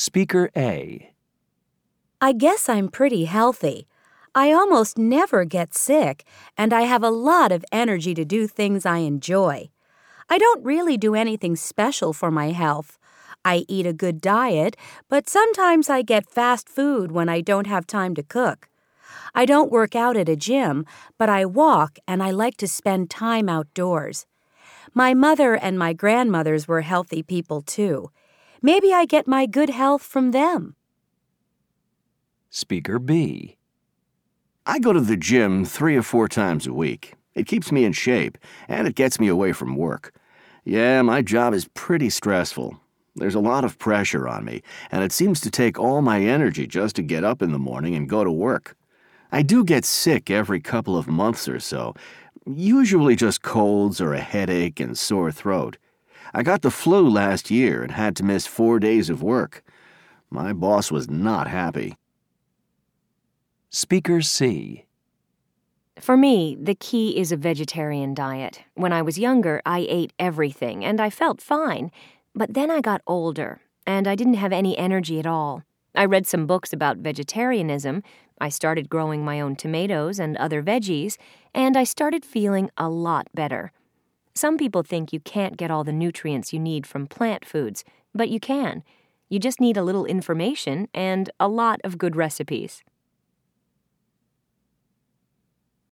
Speaker A. I guess I'm pretty healthy. I almost never get sick, and I have a lot of energy to do things I enjoy. I don't really do anything special for my health. I eat a good diet, but sometimes I get fast food when I don't have time to cook. I don't work out at a gym, but I walk and I like to spend time outdoors. My mother and my grandmothers were healthy people too. Maybe I get my good health from them. Speaker B. I go to the gym three or four times a week. It keeps me in shape, and it gets me away from work. Yeah, my job is pretty stressful. There's a lot of pressure on me, and it seems to take all my energy just to get up in the morning and go to work. I do get sick every couple of months or so, usually just colds or a headache and sore throat. I got the flu last year and had to miss four days of work. My boss was not happy. Speaker C. For me, the key is a vegetarian diet. When I was younger, I ate everything and I felt fine. But then I got older and I didn't have any energy at all. I read some books about vegetarianism. I started growing my own tomatoes and other veggies, and I started feeling a lot better. Some people think you can't get all the nutrients you need from plant foods, but you can. You just need a little information and a lot of good recipes.